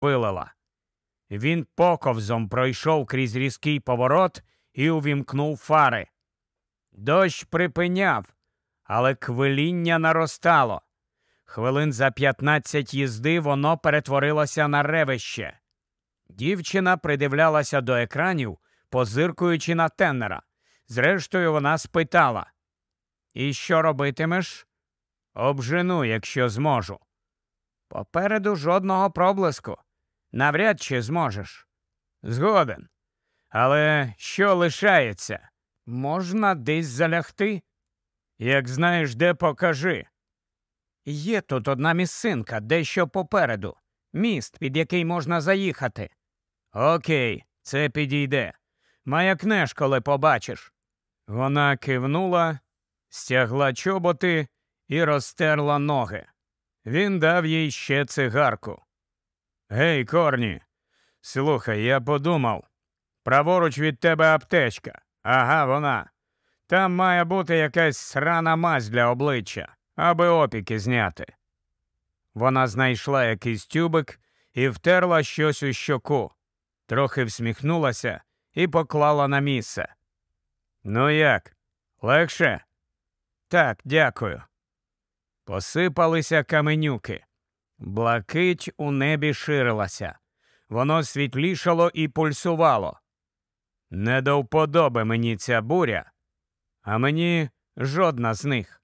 вилила. Він поковзом пройшов крізь різкий поворот і увімкнув фари. Дощ припиняв, але квиління наростало. Хвилин за п'ятнадцять їзди воно перетворилося на ревище. Дівчина придивлялася до екранів, позиркуючи на теннера. Зрештою, вона спитала І що робитимеш? Обжену, якщо зможу. Попереду жодного проблиску. Навряд чи зможеш. Згоден. Але що лишається? Можна десь залягти? Як знаєш, де покажи. Є тут одна місцинка, дещо попереду, міст, під який можна заїхати. Окей, це підійде. Маякнеш, коли побачиш. Вона кивнула, стягла чоботи і розтерла ноги. Він дав їй ще цигарку. Гей, корні, слухай, я подумав. Праворуч від тебе аптечка. Ага, вона. Там має бути якась срана мазь для обличчя, аби опіки зняти. Вона знайшла якийсь тюбик і втерла щось у щоку, трохи всміхнулася і поклала на місце. Ну як? Легше? Так, дякую. Посипалися каменюки. Блакить у небі ширилася. Воно світлішало і пульсувало. Не до вподоби мені ця буря, а мені жодна з них.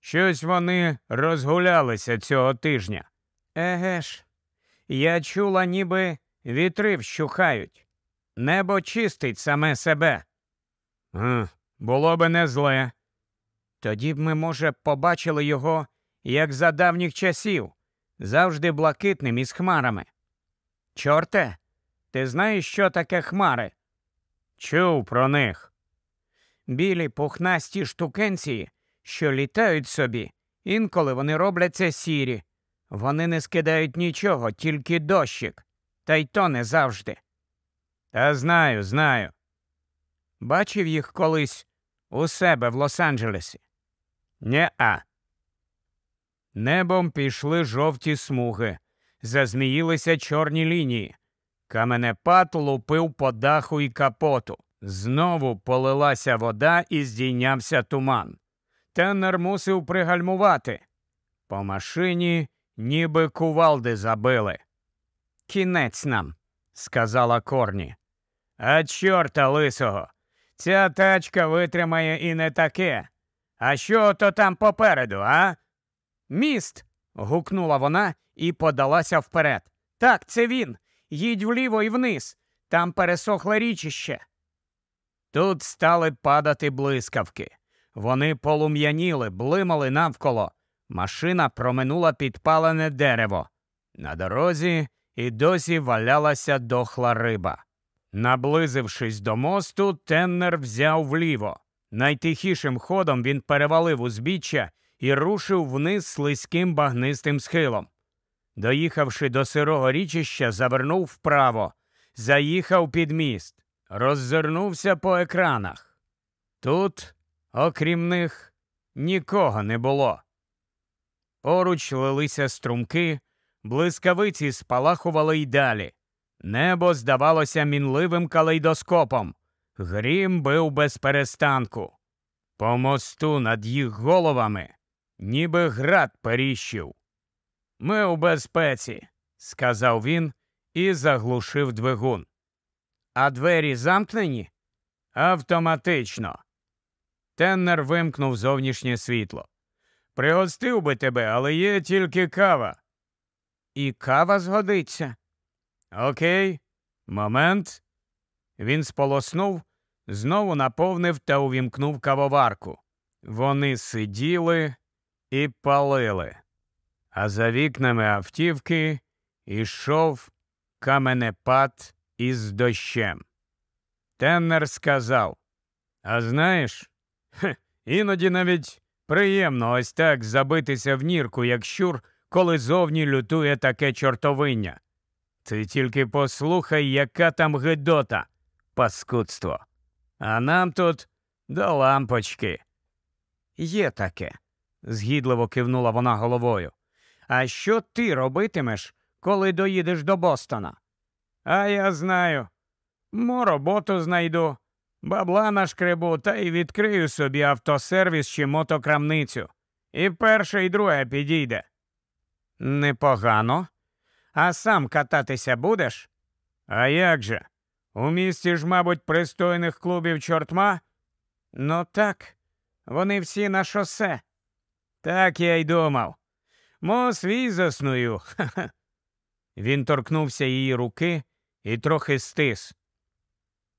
Щось вони розгулялися цього тижня. Еге ж, я чула, ніби вітри вщухають. Небо чистить саме себе. М, було би не зле. Тоді б ми, може, побачили його, як за давніх часів, завжди блакитним із хмарами. Чорте, ти знаєш, що таке хмари? Чув про них. Білі пухнасті штукенці, що літають собі, інколи вони робляться сірі. Вони не скидають нічого, тільки дощик, та й то не завжди. Та знаю, знаю. Бачив їх колись у себе в Лос-Анджелесі? Нє-а. Небом пішли жовті смуги, зазміїлися чорні лінії. Каменепад лупив по даху і капоту. Знову полилася вода і здійнявся туман. Теннер мусив пригальмувати. По машині ніби кувалди забили. Кінець нам, сказала Корні. А чорта лисого. Ця тачка витримає і не таке. А що то там попереду, а? Міст. гукнула вона і подалася вперед. Так, це він. Їдь вліво і вниз. Там пересохле річище. Тут стали падати блискавки. Вони полум'яніли, блимали навколо. Машина проминула підпалене дерево. На дорозі і досі валялася дохла риба. Наблизившись до мосту, Теннер взяв вліво. Найтихішим ходом він перевалив узбіччя і рушив вниз слизьким багнистим схилом. Доїхавши до сирого річища, завернув вправо, заїхав під міст, роззирнувся по екранах. Тут, окрім них, нікого не було. Поруч лилися струмки, блискавиці спалахували й далі. Небо здавалося мінливим калейдоскопом. Грім бив без перестанку. По мосту над їх головами, ніби град періщив. Ми у безпеці, сказав він і заглушив двигун. А двері замкнені? Автоматично. Теннер вимкнув зовнішнє світло. Пригостив би тебе, але є тільки кава. І кава згодиться. Окей, момент. Він сполоснув, знову наповнив та увімкнув кавоварку. Вони сиділи і палили, а за вікнами автівки ішов каменепад із дощем. Теннер сказав: А знаєш, хе, іноді навіть приємно ось так забитися в нірку, як щур, коли зовні лютує таке чортовиння. Ти тільки послухай, яка там гидота, паскудство. А нам тут до лампочки. Є таке, згідливо кивнула вона головою. А що ти робитимеш, коли доїдеш до Бостона. А я знаю. Мо роботу знайду, бабла нашкребу та й відкрию собі автосервіс чи мотокрамницю. І перше, і друге підійде. Непогано. А сам кататися будеш? А як же? У місті ж, мабуть, пристойних клубів чортма? Ну так, вони всі на шосе. Так я й думав. Мо свій засную. Він торкнувся її руки і трохи стис.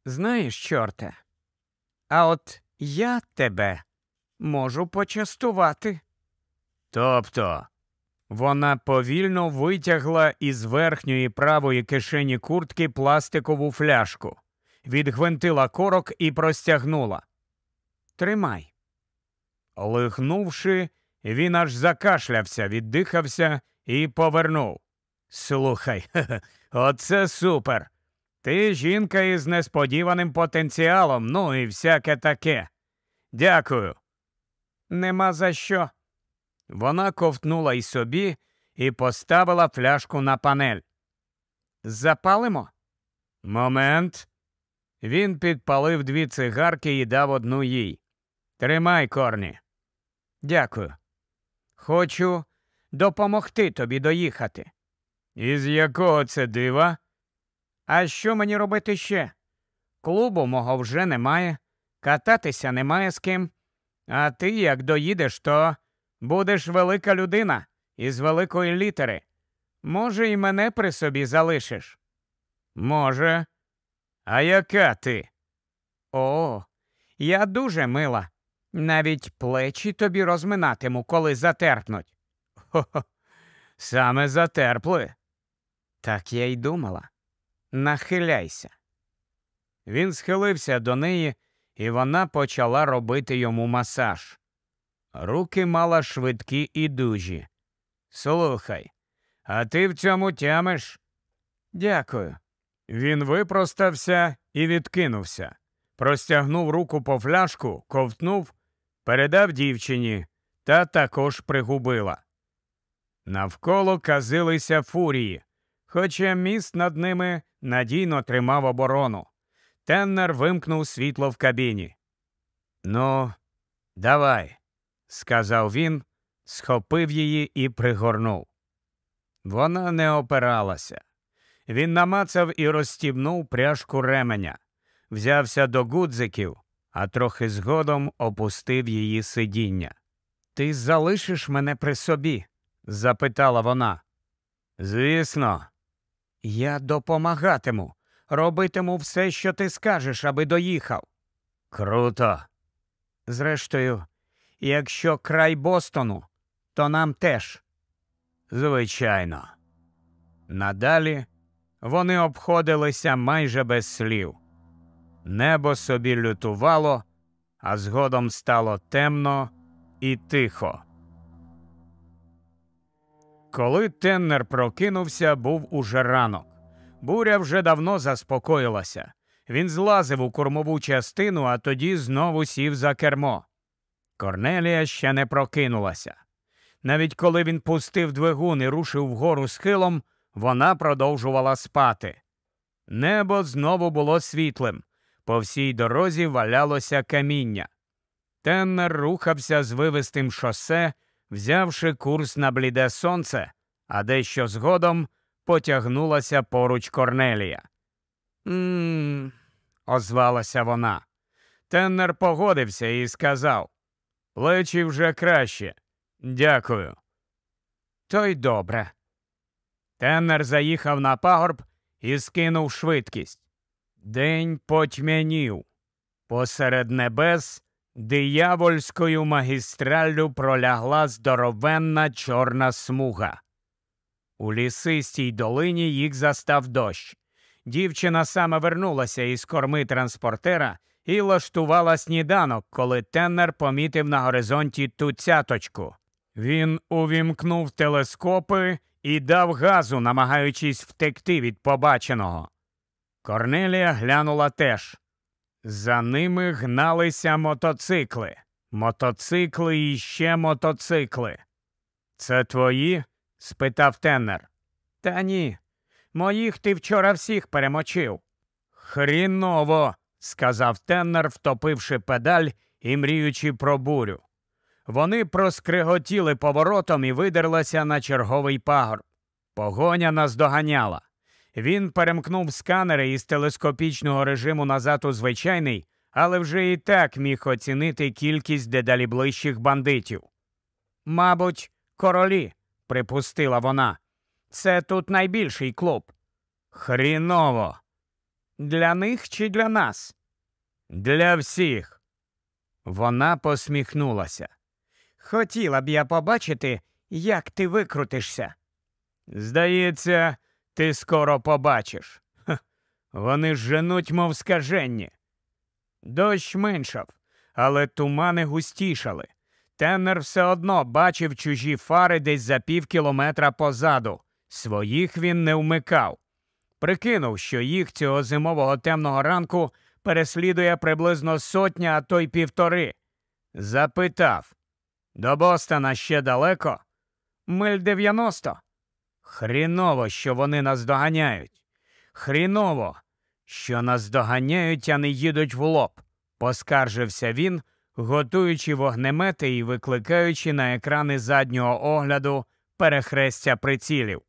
Знаєш, чорте, а от я тебе можу почастувати. Тобто вона повільно витягла із верхньої правої кишені куртки пластикову фляжку, відгвинтила корок і простягнула. Тримай. Лихнувши, він аж закашлявся, віддихався і повернув. Слухай, оце супер. Ти жінка із несподіваним потенціалом, ну і всяке таке. Дякую. Нема за що. Вона ковтнула й собі і поставила фляжку на панель. Запалимо? Момент. Він підпалив дві цигарки і дав одну їй. Тримай, корні. Дякую. Хочу допомогти тобі доїхати. Із якого це дива? А що мені робити ще? Клубу мого вже немає, кататися немає з ким. А ти, як доїдеш, то будеш велика людина із великої літери. Може, і мене при собі залишиш? Може. А яка ти? О, я дуже мила. Навіть плечі тобі розминатиму, коли затерпнуть. Хо-хо, саме затерпли. Так я й думала. Нахиляйся. Він схилився до неї, і вона почала робити йому масаж. Руки мала швидкі і дужі. Слухай, а ти в цьому тямиш? Дякую. Він випростався і відкинувся, простягнув руку по фляжку, ковтнув, передав дівчині та також пригубила. Навколо казилися фурії, хоча міст над ними надійно тримав оборону. Теннер вимкнув світло в кабіні. Ну, давай, сказав він, схопив її і пригорнув. Вона не опиралася. Він намацав і розстібнув пряжку ременя, взявся до гудзиків, а трохи згодом опустив її сидіння. Ти залишиш мене при собі? запитала вона. Звісно, я допомагатиму, робитиму все, що ти скажеш, аби доїхав. Круто. Зрештою, якщо край Бостону, то нам теж. Звичайно. Надалі вони обходилися майже без слів. Небо собі лютувало, а згодом стало темно і тихо. Коли Теннер прокинувся, був уже ранок. Буря вже давно заспокоїлася. Він злазив у кормову частину, а тоді знову сів за кермо. Корнелія ще не прокинулася. Навіть коли він пустив двигун і рушив вгору схилом, вона продовжувала спати. Небо знову було світлим. По всій дорозі валялося каміння. Теннер рухався з вивистим шосе, взявши курс на бліде сонце, а дещо згодом потягнулася поруч Корнелія. «Ммм», – озвалася вона. Теннер погодився і сказав Плечі вже краще. Дякую. То й добре. Теннер заїхав на пагорб і скинув швидкість. День потьмянів. Посеред небес диявольською магістраллю пролягла здоровенна чорна смуга. У лісистій долині їх застав дощ. Дівчина саме вернулася із корми транспортера і лаштувала сніданок, коли Теннер помітив на горизонті ту цяточку. Він увімкнув телескопи і дав газу, намагаючись втекти від побаченого. Корнелія глянула теж. За ними гналися мотоцикли, мотоцикли і ще мотоцикли. Це твої? спитав Теннер. Та ні. Моїх ти вчора всіх перемочив. Хріново, сказав Теннер, втопивши педаль і мріючи про бурю. Вони проскриготіли поворотом і видерлися на черговий пагорб. Погоня наздоганяла. Він перемкнув сканери із телескопічного режиму назад у звичайний, але вже і так міг оцінити кількість дедалі ближчих бандитів. Мабуть, королі, припустила вона. Це тут найбільший клуб. Хріново. Для них чи для нас? Для всіх. Вона посміхнулася. Хотіла б я побачити, як ти викрутишся. Здається, ти скоро побачиш. Ха, вони женуть, мов скаженні. Дощ меншав, але тумани густішали. Теннер все одно бачив чужі фари десь за пів кілометра позаду. Своїх він не вмикав. Прикинув, що їх цього зимового темного ранку переслідує приблизно сотня, а то й півтори. Запитав до Бостона ще далеко? Миль дев'яносто. Хріново, що вони нас доганяють. Хріново, що нас доганяють, а не їдуть в лоб, поскаржився він, готуючи вогнемети і викликаючи на екрани заднього огляду перехрестя прицілів.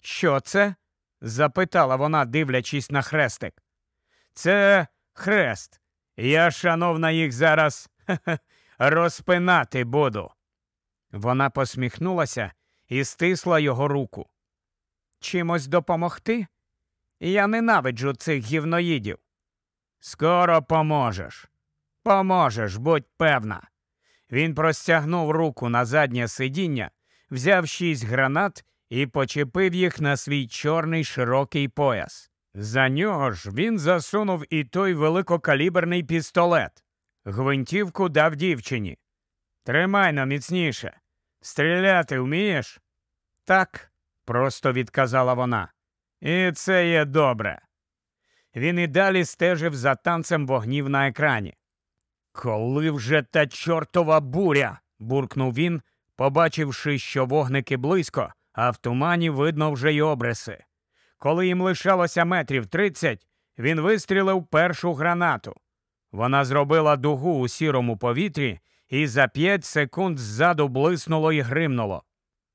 Що це? запитала вона, дивлячись на хрестик. Це хрест. Я, шановна, їх зараз розпинати буду. Вона посміхнулася і стисла його руку. Чимось допомогти? Я ненавиджу цих гівноїдів. Скоро поможеш. Поможеш, будь певна. Він простягнув руку на заднє сидіння, взяв шість гранат і почепив їх на свій чорний широкий пояс. За нього ж він засунув і той великокаліберний пістолет. Гвинтівку дав дівчині. Тримай на міцніше. Стріляти вмієш? Так, просто відказала вона. І це є добре. Він і далі стежив за танцем вогнів на екрані. Коли вже та чортова буря. буркнув він, побачивши, що вогники близько, а в тумані видно вже й обриси. Коли їм лишалося метрів тридцять, він вистрілив першу гранату. Вона зробила дугу у сірому повітрі і за п'ять секунд ззаду блиснуло і гримнуло.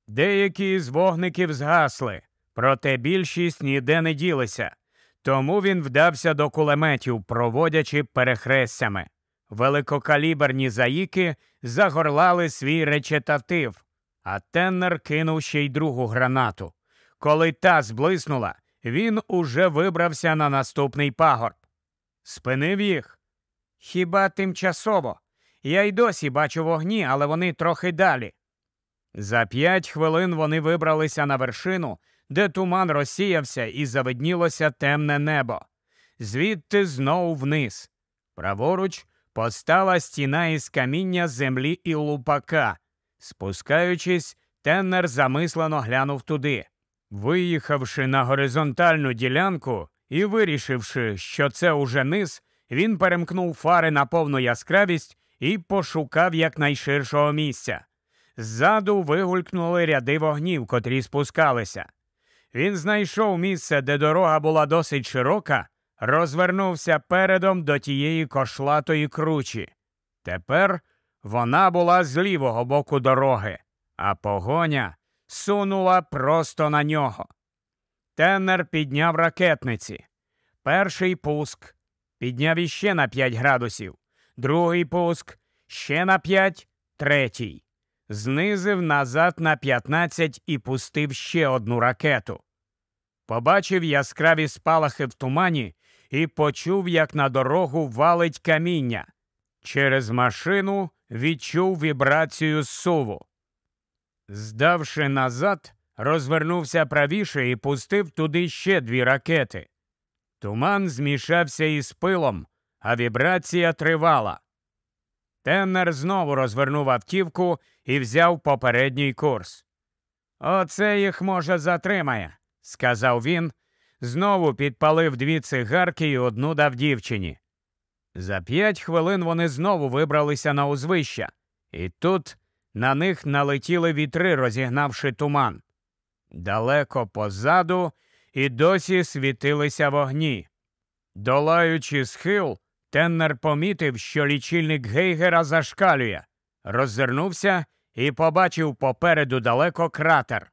Деякі з вогників згасли, проте більшість ніде не ділися. Тому він вдався до кулеметів, проводячи перехрестями. Великокаліберні заїки загорлали свій речетатив, а Теннер кинув ще й другу гранату. Коли та зблиснула, він уже вибрався на наступний пагорб. Спинив їх. Хіба тимчасово? Я й досі бачу вогні, але вони трохи далі. За п'ять хвилин вони вибралися на вершину, де туман розсіявся і завиднілося темне небо. Звідти знову вниз. Праворуч постала стіна із каміння землі і лупака. Спускаючись, Теннер замислено глянув туди. Виїхавши на горизонтальну ділянку і вирішивши, що це уже низ, він перемкнув фари на повну яскравість і пошукав якнайширшого місця. Ззаду вигулькнули ряди вогнів, котрі спускалися. Він знайшов місце, де дорога була досить широка, розвернувся передом до тієї кошлатої кручі. Тепер вона була з лівого боку дороги, а погоня сунула просто на нього. Теннер підняв ракетниці. Перший пуск підняв іще на 5 градусів, другий пуск ще на 5, третій. Знизив назад на 15 і пустив ще одну ракету. Побачив яскраві спалахи в тумані і почув, як на дорогу валить каміння. Через машину відчув вібрацію суву. Здавши назад, розвернувся правіше і пустив туди ще дві ракети. Туман змішався із пилом, а вібрація тривала. Теннер знову розвернув автівку і взяв попередній курс. Оце їх, може, затримає, сказав він, знову підпалив дві цигарки і одну дав дівчині. За п'ять хвилин вони знову вибралися на узвища, і тут на них налетіли вітри, розігнавши туман. Далеко позаду і досі світилися вогні. Долаючи схил, Теннер помітив, що лічильник Гейгера зашкалює, роззирнувся і побачив попереду далеко кратер.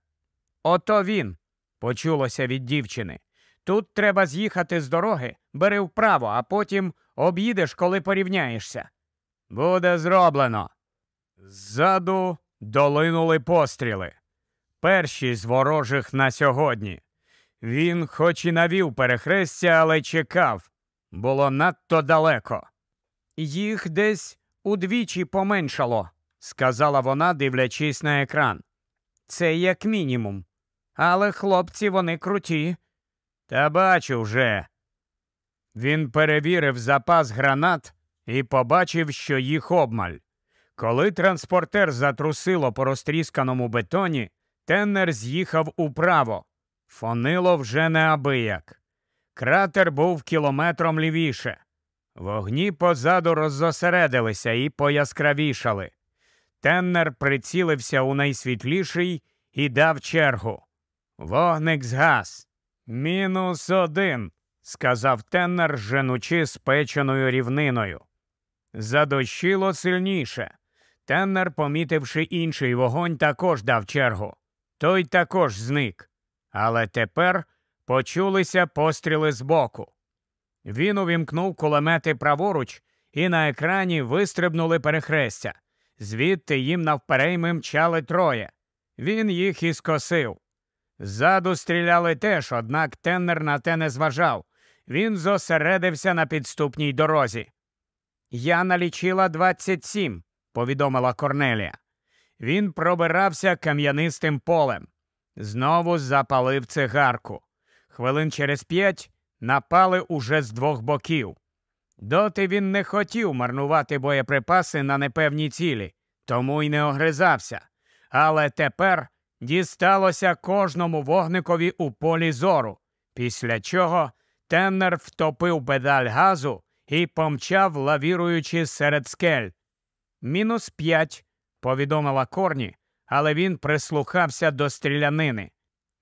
Ото він, почулося від дівчини. Тут треба з'їхати з дороги, бери вправо, а потім об'їдеш, коли порівняєшся. Буде зроблено. Ззаду долинули постріли. Перші з ворожих на сьогодні. Він, хоч і навів перехрестя, але чекав. Було надто далеко. Їх десь удвічі поменшало, сказала вона, дивлячись на екран. Це як мінімум. Але хлопці вони круті. Та бачу вже. Він перевірив запас гранат і побачив, що їх обмаль. Коли транспортер затрусило по розтрісканому бетоні, Теннер з'їхав управо. Фонило вже неабияк. Кратер був кілометром лівіше. Вогні позаду роззосередилися і пояскравішали. Теннер прицілився у найсвітліший і дав чергу. Вогник згас. Мінус один, сказав Теннер, женучи спеченою рівниною. Задощило сильніше. Теннер, помітивши інший вогонь, також дав чергу. Той також зник. Але тепер почулися постріли збоку. Він увімкнув кулемети праворуч, і на екрані вистрибнули перехрестя. Звідти їм навперейми мчали троє. Він їх і скосив. Ззаду стріляли теж, однак Теннер на те не зважав. Він зосередився на підступній дорозі. Я налічила 27, повідомила Корнелія. Він пробирався кам'янистим полем. Знову запалив цигарку. Хвилин через п'ять напали уже з двох боків. Доти він не хотів марнувати боєприпаси на непевні цілі, тому й не огризався. Але тепер дісталося кожному вогникові у полі зору, після чого Теннер втопив педаль газу і помчав, лавіруючи серед скель. Мінус п'ять, повідомила Корні, але він прислухався до стрілянини.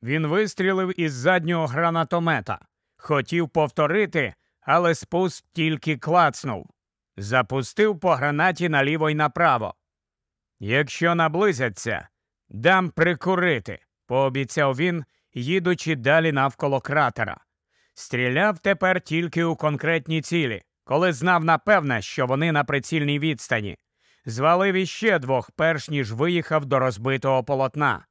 Він вистрілив із заднього гранатомета. Хотів повторити, але спуск тільки клацнув. Запустив по гранаті наліво й направо. Якщо наблизяться, дам прикурити, пообіцяв він, їдучи далі навколо кратера. Стріляв тепер тільки у конкретні цілі, коли знав напевне, що вони на прицільній відстані. Звалив іще двох, перш ніж виїхав до розбитого полотна.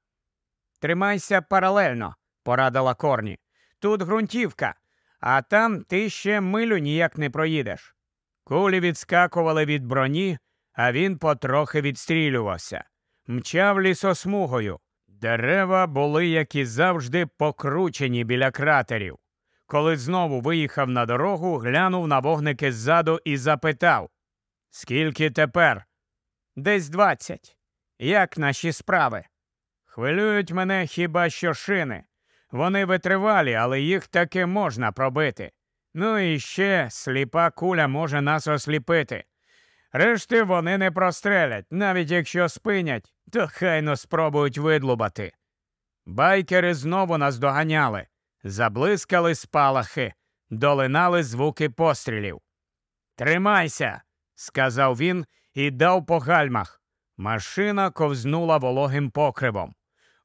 Тримайся паралельно, порадила Корні. Тут ґрунтівка, а там ти ще милю ніяк не проїдеш. Кулі відскакували від броні, а він потрохи відстрілювався, мчав лісосмугою. Дерева були, як і завжди, покручені біля кратерів. Коли знову виїхав на дорогу, глянув на вогники ззаду і запитав Скільки тепер? Десь двадцять. Як наші справи? Хвилюють мене хіба що шини. Вони витривалі, але їх таки можна пробити. Ну і ще сліпа куля може нас осліпити. Решти вони не прострелять, навіть якщо спинять, то хайно спробують видлубати. Байкери знову нас доганяли, заблискали спалахи, долинали звуки пострілів. Тримайся, сказав він і дав по гальмах. Машина ковзнула вологим покривом.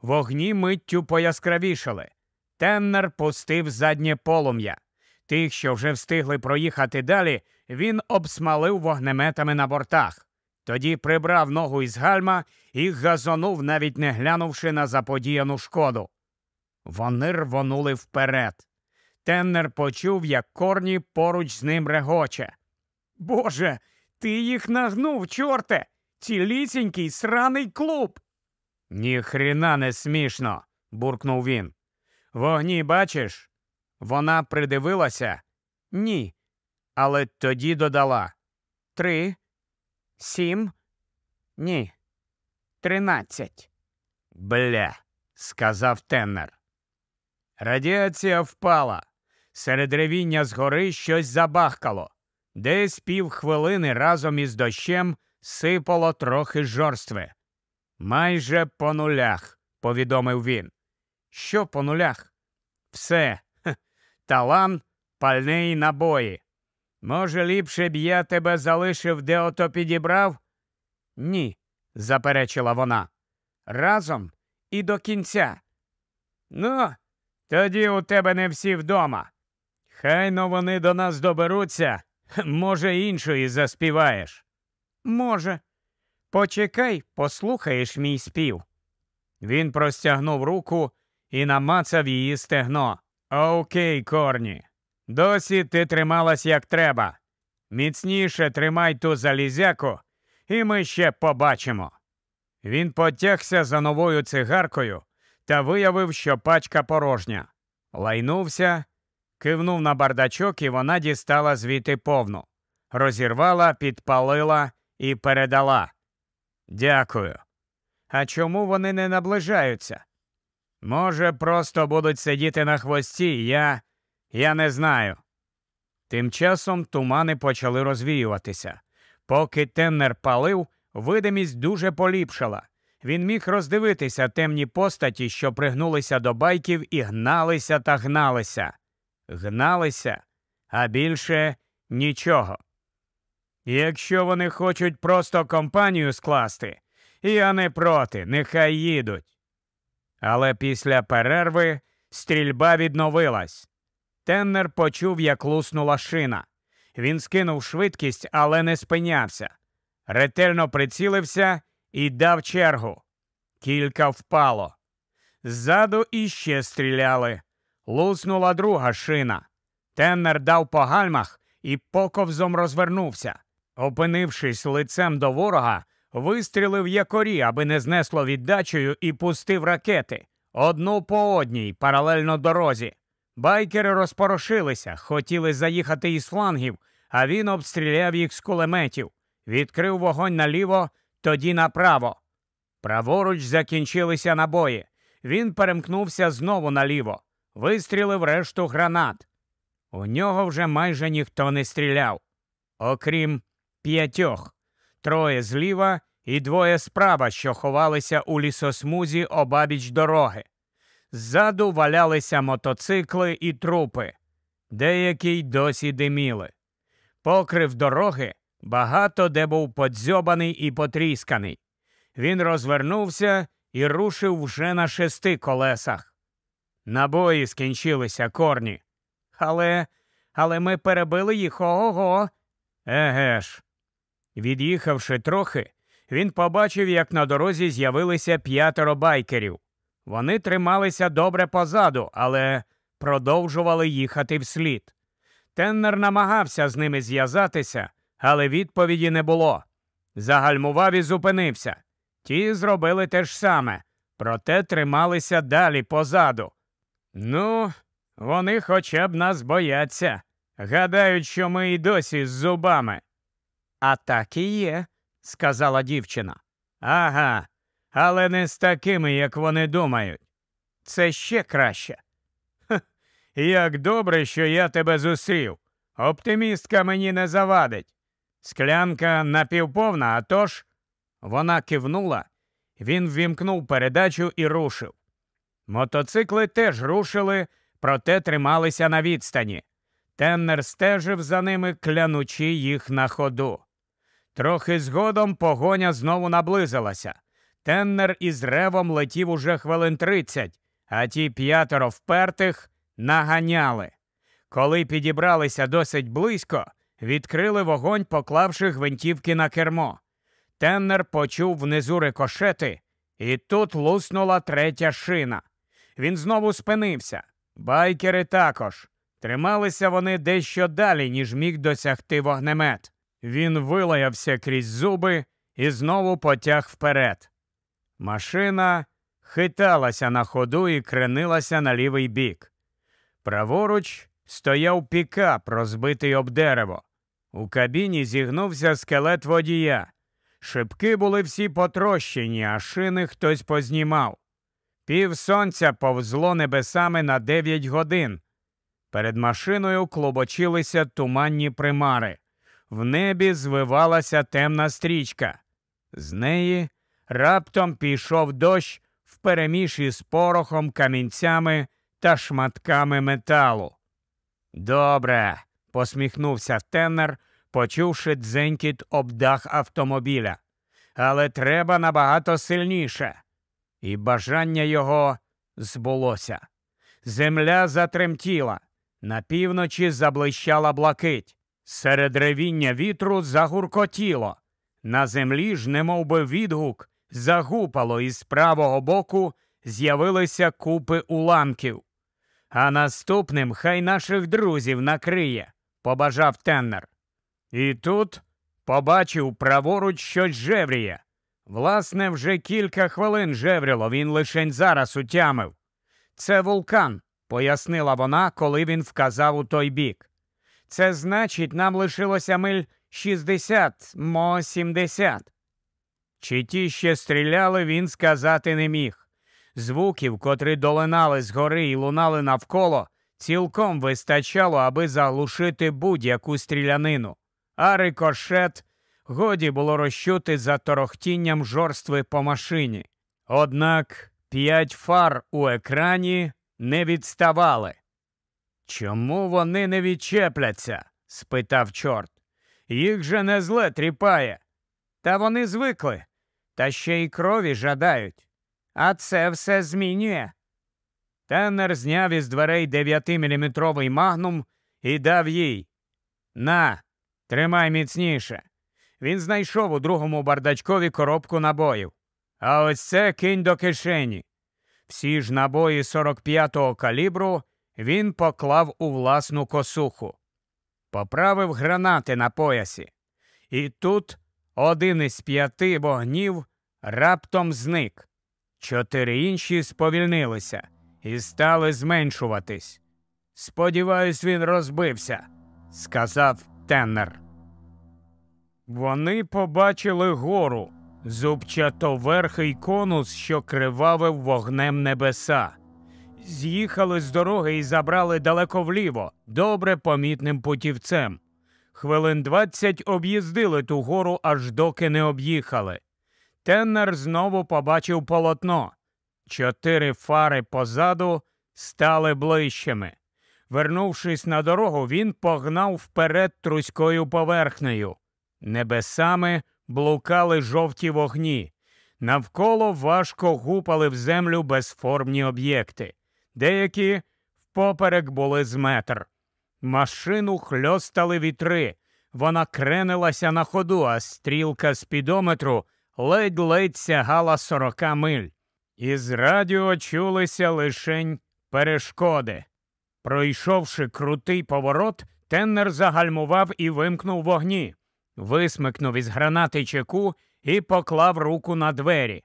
Вогні миттю пояскравішали. Теннер пустив заднє полум'я. Тих, що вже встигли проїхати далі, він обсмалив вогнеметами на бортах. Тоді прибрав ногу із гальма і газонув, навіть не глянувши на заподіяну шкоду. Вони рвонули вперед. Теннер почув, як корні поруч з ним регоче. Боже, ти їх нагнув, чорте! Цілісінький сраний клуб. Ні хрена не смішно, буркнув він. Вогні бачиш? Вона придивилася? Ні. Але тоді додала три, сім, ні, тринадцять. Бля, сказав Теннер. Радіація впала. Серед ревіння згори щось забахкало. Десь півхвилини разом із дощем сипало трохи жорстве. Майже по нулях, повідомив він. Що по нулях? Все. Хе. Талан, пальний набої. Може, ліпше б я тебе залишив, де ото підібрав? Ні, заперечила вона. Разом і до кінця. Ну, тоді у тебе не всі вдома. Хайно вони до нас доберуться, може, іншої заспіваєш. Може. Почекай, послухаєш мій спів. Він простягнув руку і намацав її стегно. Окей, корні. Досі ти трималась як треба. Міцніше тримай ту залізяку, і ми ще побачимо. Він потягся за новою цигаркою та виявив, що пачка порожня. Лайнувся, кивнув на бардачок, і вона дістала звідти повну. Розірвала, підпалила і передала. Дякую. А чому вони не наближаються? Може, просто будуть сидіти на хвості, я. я не знаю. Тим часом тумани почали розвіюватися. Поки теннер палив, видимість дуже поліпшала. Він міг роздивитися темні постаті, що пригнулися до байків і гналися та гналися. Гналися, а більше нічого. Якщо вони хочуть просто компанію скласти, я не проти, нехай їдуть. Але після перерви стрільба відновилась. Теннер почув, як луснула шина. Він скинув швидкість, але не спинявся. Ретельно прицілився і дав чергу. Кілька впало. Ззаду іще стріляли. Луснула друга шина. Теннер дав по гальмах і поковзом розвернувся. Опинившись лицем до ворога, вистрілив якорі, аби не знесло віддачею, і пустив ракети одну по одній, паралельно дорозі. Байкери розпорошилися, хотіли заїхати із флангів, а він обстріляв їх з кулеметів, відкрив вогонь наліво, тоді направо. Праворуч закінчилися набої. Він перемкнувся знову наліво, вистрілив решту гранат. У нього вже майже ніхто не стріляв, окрім п'ятьох, троє зліва і двоє справа, що ховалися у лісосмузі обабіч дороги. Ззаду валялися мотоцикли і трупи, деякі й досі диміли. Покрив дороги багато де був подзьобаний і потрісканий. Він розвернувся і рушив вже на шести колесах. Набої скінчилися корні. Але але ми перебили їх ого. Еге ж. Від'їхавши трохи, він побачив, як на дорозі з'явилися п'ятеро байкерів. Вони трималися добре позаду, але продовжували їхати вслід. Теннер намагався з ними зв'язатися, але відповіді не було. Загальмував і зупинився. Ті зробили те ж саме, проте трималися далі позаду. Ну, вони хоча б нас бояться. Гадають, що ми і досі з зубами. А так і є, сказала дівчина. Ага, але не з такими, як вони думають. Це ще краще. Ха, як добре, що я тебе зустрів. Оптимістка мені не завадить. Склянка напівповна, а тож вона кивнула, він ввімкнув передачу і рушив. Мотоцикли теж рушили, проте трималися на відстані. Теннер стежив за ними, клянучи їх на ходу. Трохи згодом погоня знову наблизилася. Теннер із ревом летів уже хвилин тридцять, а ті п'ятеро впертих наганяли. Коли підібралися досить близько, відкрили вогонь, поклавши гвинтівки на кермо. Теннер почув внизу рикошети, і тут луснула третя шина. Він знову спинився. Байкери також. Трималися вони дещо далі, ніж міг досягти вогнемет. Він вилаявся крізь зуби і знову потяг вперед. Машина хиталася на ходу і кренилася на лівий бік. Праворуч стояв пікап, розбитий об дерево. У кабіні зігнувся скелет водія. Шибки були всі потрощені, а шини хтось познімав. Пів сонця повзло небесами на дев'ять годин. Перед машиною клубочилися туманні примари. В небі звивалася темна стрічка. З неї раптом пішов дощ впереміж із порохом, камінцями та шматками металу. Добре, посміхнувся Теннер, почувши дзенькіт об дах автомобіля. Але треба набагато сильніше. І бажання його збулося. Земля затремтіла, на півночі заблищала блакить. Серед ревіння вітру загуркотіло. На землі ж, немов би відгук, загупало, і з правого боку з'явилися купи уламків. А наступним хай наших друзів накриє, побажав Теннер. І тут побачив праворуч щось жевріє. Власне, вже кілька хвилин жевріло, він лишень зараз утямив. Це вулкан, пояснила вона, коли він вказав у той бік. Це значить, нам лишилося миль 60, мо 70. Чи ті ще стріляли, він сказати не міг. Звуків, котрі долинали згори і лунали навколо, цілком вистачало, аби заглушити будь-яку стрілянину, а рикошет годі було розчути за торохтінням жорстви по машині. Однак п'ять фар у екрані не відставали. Чому вони не відчепляться? спитав чорт. Їх же не зле тріпає. Та вони звикли, та ще й крові жадають. А це все змінює. Теннер зняв із дверей 9-мм магнум і дав їй. На, тримай міцніше. Він знайшов у другому бардачкові коробку набоїв. А ось це кинь до кишені. Всі ж набої 45-го калібру він поклав у власну косуху, поправив гранати на поясі. І тут один із п'яти вогнів раптом зник. Чотири інші сповільнилися і стали зменшуватись. Сподіваюсь, він розбився, сказав Теннер. Вони побачили гору, зубчатоверхий конус, що кривавив вогнем небеса. З'їхали з дороги і забрали далеко вліво, добре помітним путівцем. Хвилин двадцять об'їздили ту гору, аж доки не об'їхали. Теннер знову побачив полотно. Чотири фари позаду стали ближчими. Вернувшись на дорогу, він погнав вперед труською поверхнею. Небесами блукали жовті вогні. Навколо важко гупали в землю безформні об'єкти. Деякі впоперек були з метр. Машину хльостали вітри. Вона кренилася на ходу, а стрілка спідометру ледь-ледь сягала сорока миль. Із радіо чулися лишень перешкоди. Пройшовши крутий поворот, теннер загальмував і вимкнув вогні, висмикнув із гранати чеку і поклав руку на двері.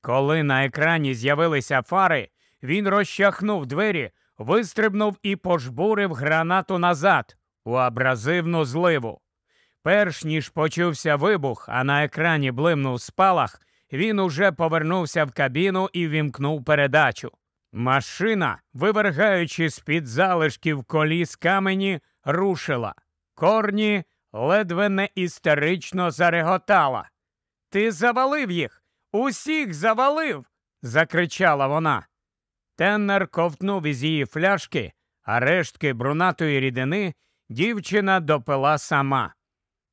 Коли на екрані з'явилися фари, він розчахнув двері, вистрибнув і пожбурив гранату назад у абразивну зливу. Перш ніж почувся вибух, а на екрані блимнув спалах, він уже повернувся в кабіну і вімкнув передачу. Машина, вивергаючи з під залишків коліс камені, рушила. Корні ледве не істерично зареготала. Ти завалив їх, усіх завалив. закричала вона. Теннер ковтнув із її фляшки, а рештки брунатої рідини дівчина допила сама.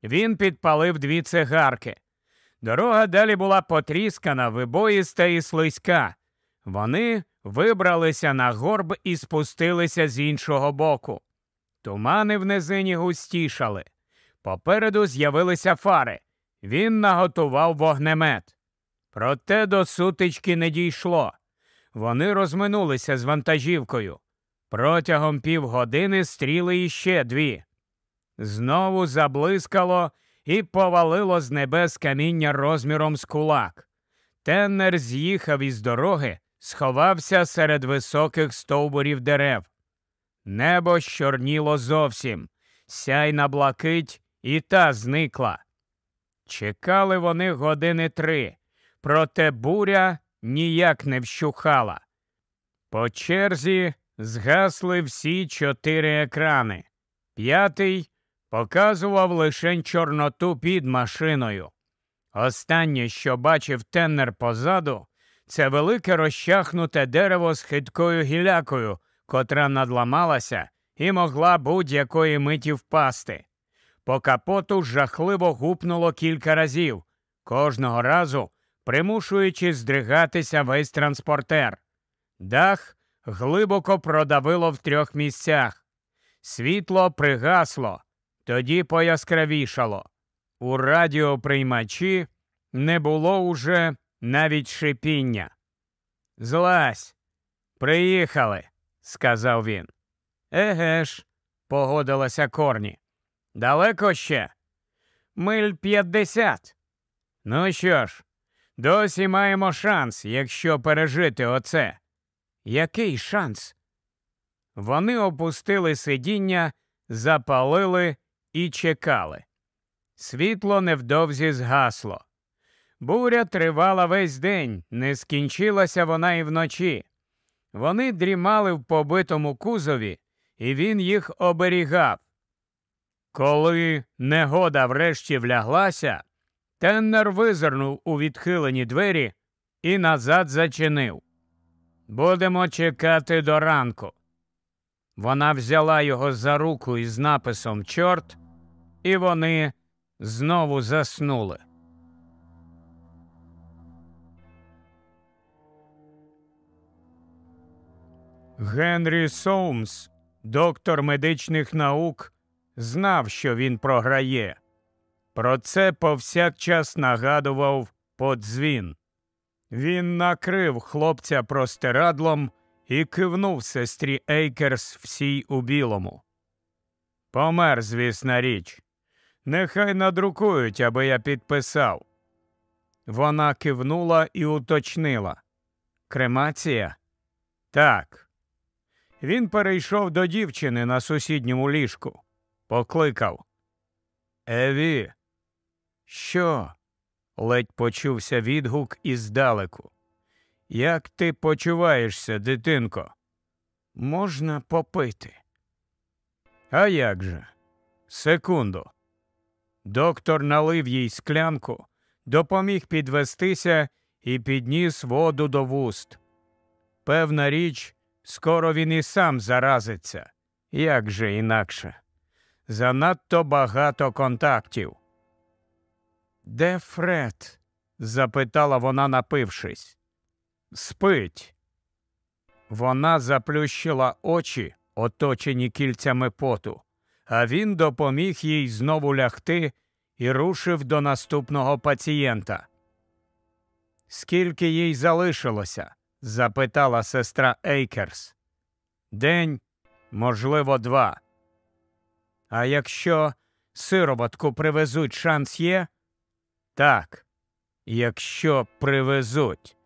Він підпалив дві цигарки. Дорога далі була потріскана, вибоїста і слизька. Вони вибралися на горб і спустилися з іншого боку. Тумани в низині густішали. Попереду з'явилися фари. Він наготував вогнемет. Проте до сутички не дійшло. Вони розминулися з вантажівкою. Протягом півгодини стріли іще дві. Знову заблискало і повалило з небес каміння розміром з кулак. Теннер з'їхав із дороги, сховався серед високих стовбурів дерев. Небо щорніло зовсім, сяйна блакить і та зникла. Чекали вони години три, проте буря ніяк не вщухала. По черзі згасли всі чотири екрани. П'ятий показував лишень чорноту під машиною. Останнє, що бачив теннер позаду, це велике розчахнуте дерево з хиткою гілякою, котра надламалася і могла будь-якої миті впасти. По капоту жахливо гупнуло кілька разів, кожного разу примушуючи здригатися весь транспортер. Дах глибоко продавило в трьох місцях. Світло пригасло, тоді пояскравішало. У радіоприймачі не було уже навіть шипіння. Злазь, приїхали, сказав він. Еге ж, погодилася корні. Далеко ще? Миль п'ятдесят. Ну що ж, досі маємо шанс, якщо пережити оце. Який шанс? Вони опустили сидіння, запалили і чекали. Світло невдовзі згасло. Буря тривала весь день, не скінчилася вона і вночі. Вони дрімали в побитому кузові, і він їх оберігав. Коли негода врешті вляглася, Теннер визирнув у відхилені двері і назад зачинив. Будемо чекати до ранку. Вона взяла його за руку із написом Чорт, і вони знову заснули. Генрі Соумс, доктор медичних наук, знав, що він програє. Про це повсякчас нагадував подзвін. Він накрив хлопця простирадлом і кивнув сестрі Ейкерс всій у білому. Помер, звісна річ. Нехай надрукують, аби я підписав. Вона кивнула і уточнила. Кремація? Так. Він перейшов до дівчини на сусідньому ліжку. Покликав. Еві. Що? ледь почувся відгук іздалеку. Як ти почуваєшся, дитинко? Можна попити. А як же? Секунду. Доктор налив їй склянку, допоміг підвестися і підніс воду до вуст. Певна річ, скоро він і сам заразиться. Як же інакше? Занадто багато контактів. Де Фред? запитала вона, напившись. Спить. Вона заплющила очі, оточені кільцями поту, а він допоміг їй знову лягти і рушив до наступного пацієнта. Скільки їй залишилося? запитала сестра Ейкерс. День, можливо, два. А якщо сироватку привезуть шанс є? Так, якщо привезуть.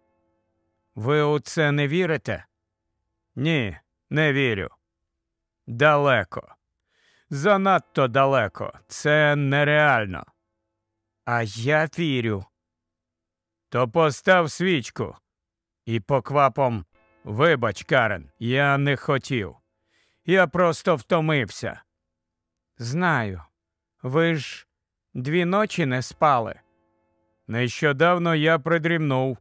Ви у це не вірите? Ні, не вірю. Далеко. Занадто далеко. Це нереально. А я вірю. То постав свічку. І поквапом вибач, Карен, я не хотів. Я просто втомився. Знаю. Ви ж дві ночі не спали. Нещодавно я придрімнув.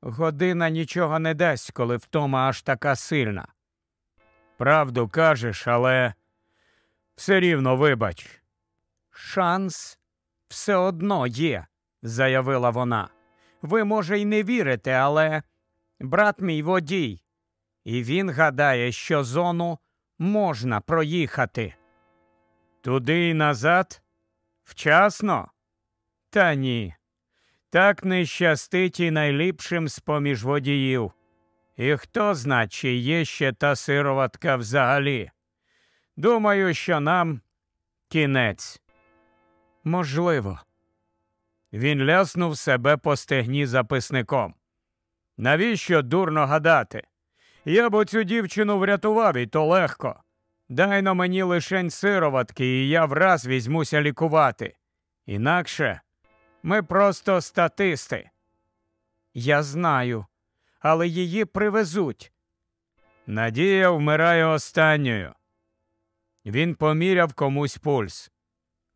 Година нічого не дасть, коли втома аж така сильна. Правду кажеш, але все рівно вибач. Шанс все одно є, заявила вона. Ви, може, й не вірите, але брат мій водій, і він гадає, що зону можна проїхати. Туди й назад? Вчасно? Та ні. Так не щастить і найліпшим з поміж водіїв. І хто зна, чи є ще та сироватка взагалі. Думаю, що нам кінець. Можливо. Він ляснув себе по стегні записником. Навіщо дурно гадати? Я б оцю дівчину врятував, і то легко. Дай на мені лишень сироватки, і я враз візьмуся лікувати. Інакше ми просто статисти. Я знаю, але її привезуть. Надія вмирає останньою. Він поміряв комусь пульс.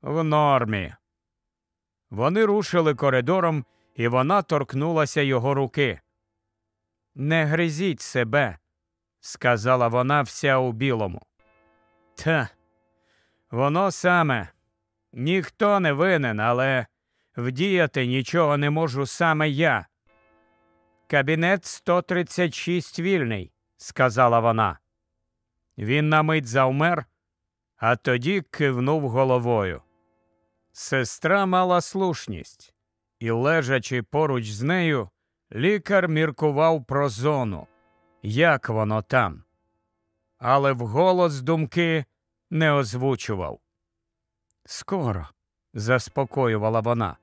В нормі. Вони рушили коридором, і вона торкнулася його руки. Не гризіть себе, сказала вона вся у білому. Та, воно саме. Ніхто не винен, але вдіяти нічого не можу саме я. Кабінет 136 вільний, сказала вона. Він на мить завмер, а тоді кивнув головою. Сестра мала слушність, і, лежачи поруч з нею, лікар міркував про зону, як воно там. Але вголос думки не озвучував. Скоро, заспокоювала вона.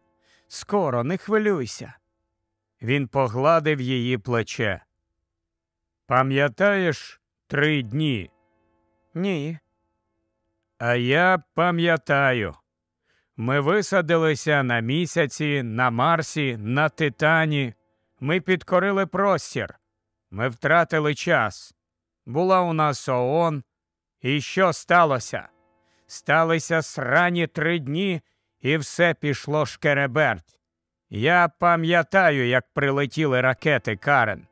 Скоро, не хвилюйся. Він погладив її плече. Пам'ятаєш три дні? Ні. А я пам'ятаю. Ми висадилися на місяці, на Марсі, на Титані. Ми підкорили простір. Ми втратили час. Була у нас ООН. І що сталося? Сталися срані три дні, і все пішло шкереберть. Я пам'ятаю, як прилетіли ракети Карен.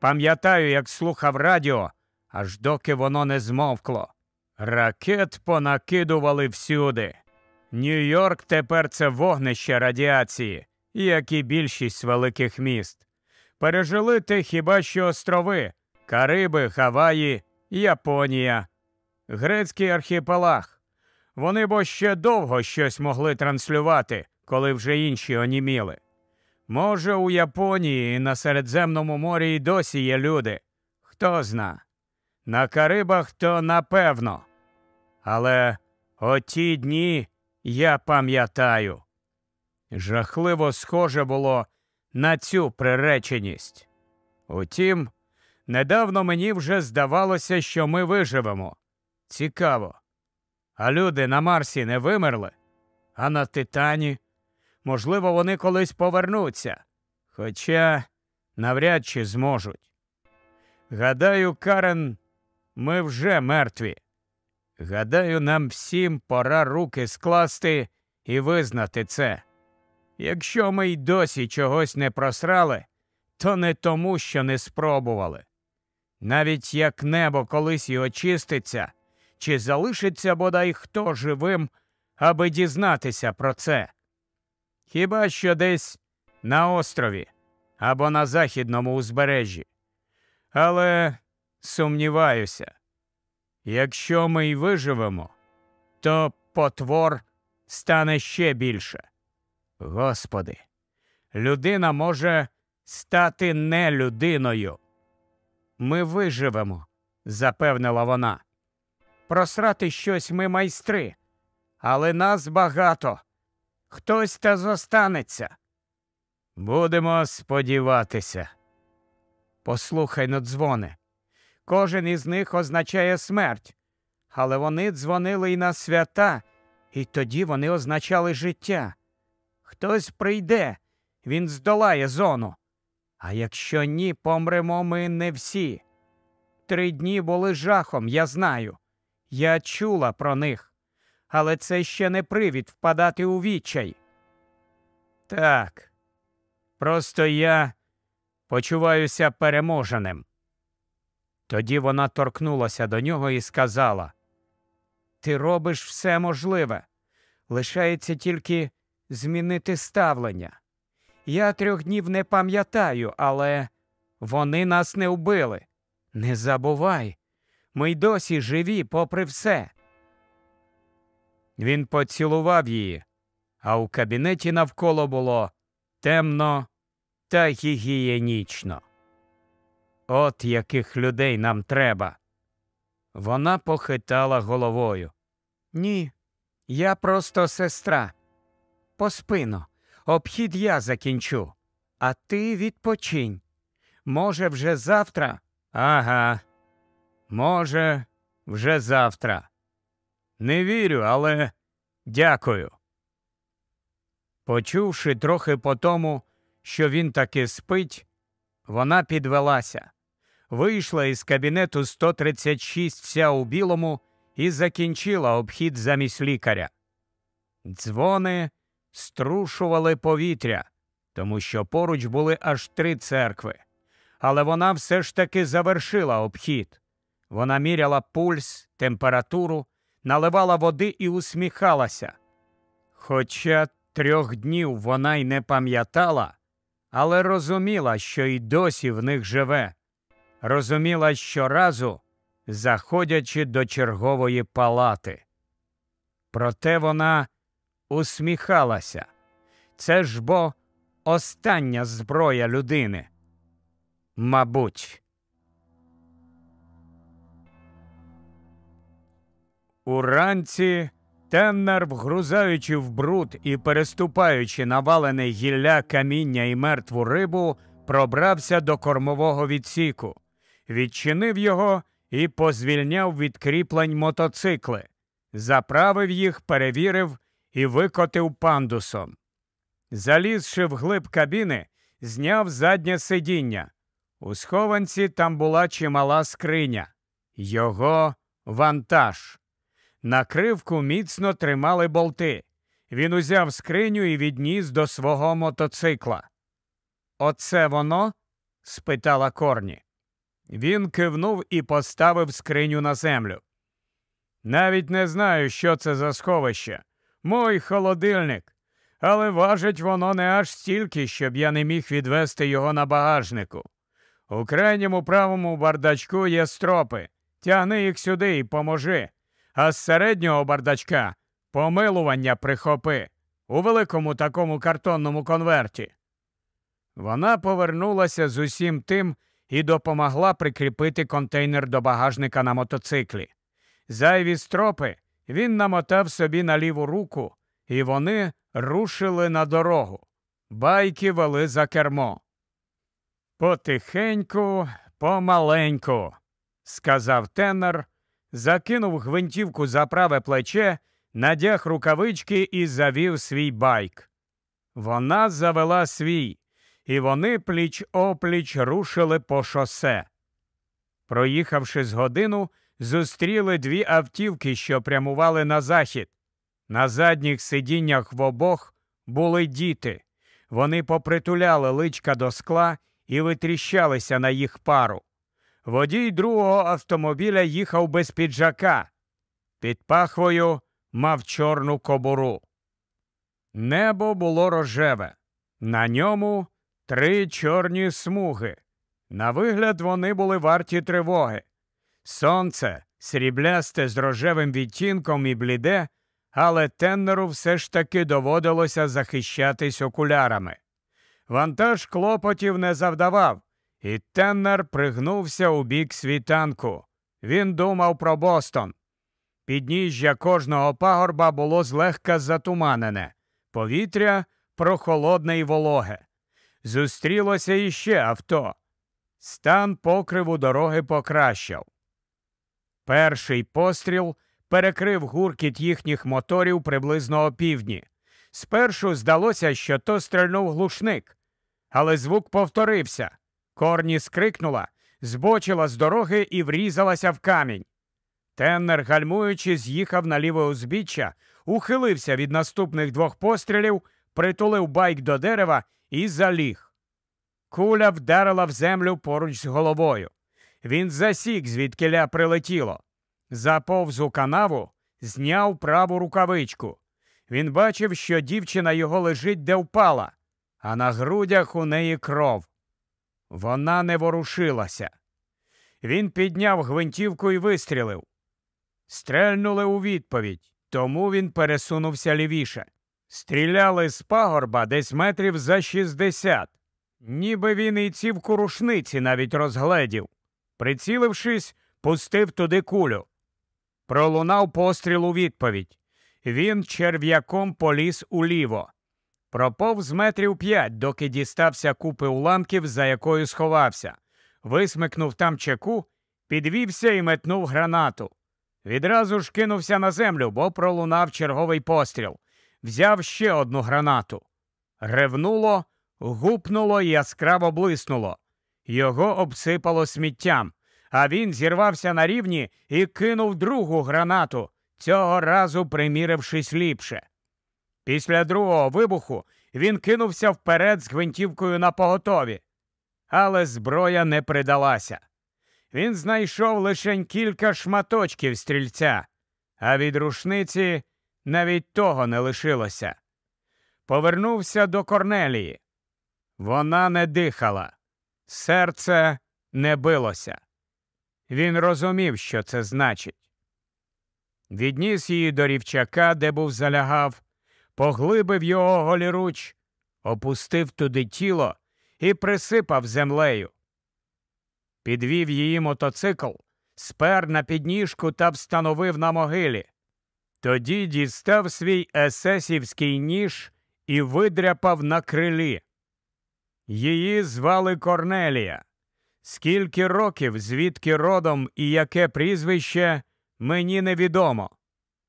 Пам'ятаю, як слухав радіо, аж доки воно не змовкло. Ракет понакидували всюди. Нью-Йорк тепер це вогнище радіації, як і більшість великих міст. Пережили те хіба що острови Кариби, Гаваї, Японія, Грецький архіпелаг. Вони бо ще довго щось могли транслювати, коли вже інші оніміли. Може, у Японії і на Середземному морі й досі є люди. Хто зна. На Карибах то напевно. Але оті дні я пам'ятаю. Жахливо схоже було на цю приреченість. Утім, недавно мені вже здавалося, що ми виживемо. Цікаво. А люди на Марсі не вимерли, а на Титані. Можливо, вони колись повернуться, хоча навряд чи зможуть. Гадаю, Карен, ми вже мертві. Гадаю, нам всім пора руки скласти і визнати це. Якщо ми й досі чогось не просрали, то не тому, що не спробували. Навіть як небо колись і очиститься, чи залишиться бодай хто живим, аби дізнатися про це. Хіба що десь на острові або на західному узбережжі. Але сумніваюся, якщо ми й виживемо, то потвор стане ще більше. Господи, людина може стати не людиною. Ми виживемо, запевнила вона. Просрати щось ми майстри, але нас багато. Хтось та зостанеться. Будемо сподіватися. Послухай на дзвони. Кожен із них означає смерть, але вони дзвонили й на свята, і тоді вони означали життя. Хтось прийде, він здолає зону. А якщо ні, помремо ми не всі. Три дні були жахом, я знаю. Я чула про них, але це ще не привід впадати у відчай. Так, просто я почуваюся переможеним. Тоді вона торкнулася до нього і сказала: Ти робиш все можливе. Лишається тільки змінити ставлення. Я трьох днів не пам'ятаю, але вони нас не вбили. Не забувай, ми й досі живі, попри все. Він поцілував її, а у кабінеті навколо було темно та гігієнічно. От яких людей нам треба. Вона похитала головою. Ні, я просто сестра. Поспино, обхід я закінчу, а ти відпочинь. Може, вже завтра? Ага. Може, вже завтра. Не вірю, але дякую. Почувши трохи по тому, що він таки спить, вона підвелася, вийшла із кабінету 136 вся у білому і закінчила обхід замість лікаря. Дзвони струшували повітря, тому що поруч були аж три церкви. але вона все ж таки завершила обхід. Вона міряла пульс, температуру, наливала води і усміхалася. Хоча трьох днів вона й не пам'ятала, але розуміла, що й досі в них живе, розуміла щоразу, заходячи до чергової палати. Проте вона усміхалася. Це ж бо остання зброя людини. Мабуть. Уранці Теннер, вгрузаючи в бруд і переступаючи навалене гілля каміння і мертву рибу, пробрався до кормового відсіку, відчинив його і позвільняв від кріплень мотоцикли, заправив їх, перевірив і викотив пандусом. Залізши в глиб кабіни, зняв заднє сидіння. У схованці там була чимала скриня, його вантаж. Накривку міцно тримали болти. Він узяв скриню і відніс до свого мотоцикла. Оце воно? спитала Корні. Він кивнув і поставив скриню на землю. Навіть не знаю, що це за сховище. Мой холодильник. Але важить воно не аж стільки, щоб я не міг відвести його на багажнику. У крайньому правому бардачку є стропи. Тягни їх сюди і поможи а з середнього бардачка помилування прихопи у великому такому картонному конверті. Вона повернулася з усім тим і допомогла прикріпити контейнер до багажника на мотоциклі. Зайві стропи він намотав собі на ліву руку, і вони рушили на дорогу. Байки вели за кермо. Потихеньку, помаленьку, сказав тенер, закинув гвинтівку за праве плече, надяг рукавички і завів свій байк. Вона завела свій, і вони пліч опліч рушили по шосе. Проїхавши з годину, зустріли дві автівки, що прямували на захід. На задніх сидіннях в обох були діти. Вони попритуляли личка до скла і витріщалися на їх пару. Водій другого автомобіля їхав без піджака. Під пахвою мав чорну кобуру. Небо було рожеве. На ньому три чорні смуги. На вигляд, вони були варті тривоги. Сонце сріблясте з рожевим відтінком і бліде, але теннеру все ж таки доводилося захищатись окулярами. Вантаж клопотів не завдавав. І Теннер пригнувся у бік світанку. Він думав про Бостон. Підніжжя кожного пагорба було злегка затуманене, повітря прохолодне й вологе. Зустрілося іще авто. Стан покриву дороги покращав. Перший постріл перекрив гуркіт їхніх моторів приблизно опівдні. Спершу здалося, що то стрельнув глушник, але звук повторився. Корні скрикнула, збочила з дороги і врізалася в камінь. Теннер, гальмуючи, з'їхав на ліве узбіччя, ухилився від наступних двох пострілів, притулив байк до дерева і заліг. Куля вдарила в землю поруч з головою. Він засік, звідкиля прилетіло. Заповз у канаву, зняв праву рукавичку. Він бачив, що дівчина його лежить, де впала, а на грудях у неї кров. Вона не ворушилася. Він підняв гвинтівку і вистрілив. Стрельнули у відповідь, тому він пересунувся лівіше. Стріляли з пагорба десь метрів за шістдесят. Ніби він і ці в курушниці навіть розгледів. Прицілившись, пустив туди кулю. Пролунав постріл у відповідь. Він черв'яком поліз уліво. Проповз метрів п'ять, доки дістався купи уламків, за якою сховався, висмикнув там чеку, підвівся і метнув гранату. Відразу ж кинувся на землю, бо пролунав черговий постріл. Взяв ще одну гранату. Ревнуло, гупнуло і яскраво блиснуло. Його обсипало сміттям, а він зірвався на рівні і кинув другу гранату, цього разу примірившись ліпше. Після другого вибуху він кинувся вперед з гвинтівкою на поготові. але зброя не придалася. Він знайшов лише кілька шматочків стрільця, а від рушниці навіть того не лишилося. Повернувся до Корнелії. Вона не дихала, серце не билося. Він розумів, що це значить. Відніс її до рівчака, де був залягав, поглибив його голіруч, опустив туди тіло і присипав землею. Підвів її мотоцикл, спер на підніжку та встановив на могилі. Тоді дістав свій есесівський ніж і видряпав на крилі. Її звали Корнелія. Скільки років, звідки родом і яке прізвище, мені невідомо.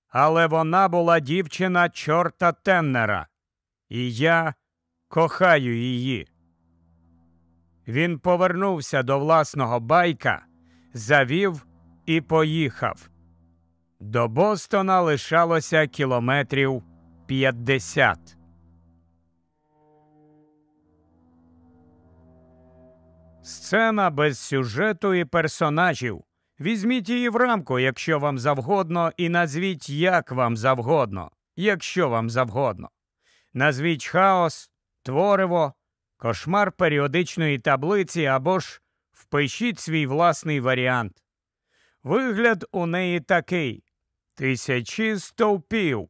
Але вона була дівчина чорта Теннера, і я кохаю її. Він повернувся до власного байка, завів і поїхав. До Бостона лишалося кілометрів п'ятдесят. Сцена без сюжету і персонажів. Візьміть її в рамку, якщо вам завгодно, і назвіть як вам завгодно, якщо вам завгодно. Назвіть хаос, твориво, кошмар періодичної таблиці або ж впишіть свій власний варіант. Вигляд у неї такий тисячі стовпів,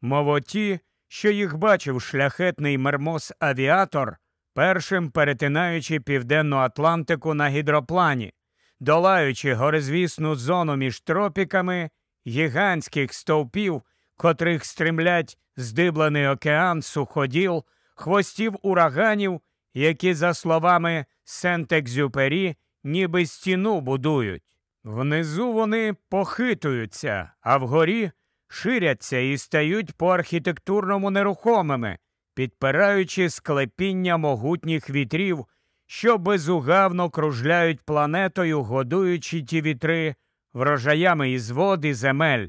мовоті, що їх бачив шляхетний мермос авіатор, першим перетинаючи південну Атлантику на гідроплані, долаючи горизвісну зону між тропіками гігантських стовпів, котрих стремлять здиблений океан, суходіл, хвостів ураганів, які, за словами Сент-Екзюпері, ніби стіну будують. Внизу вони похитуються, а вгорі ширяться і стають по архітектурному нерухомими, підпираючи склепіння могутніх вітрів, що безугавно кружляють планетою, годуючи ті вітри врожаями із вод і земель,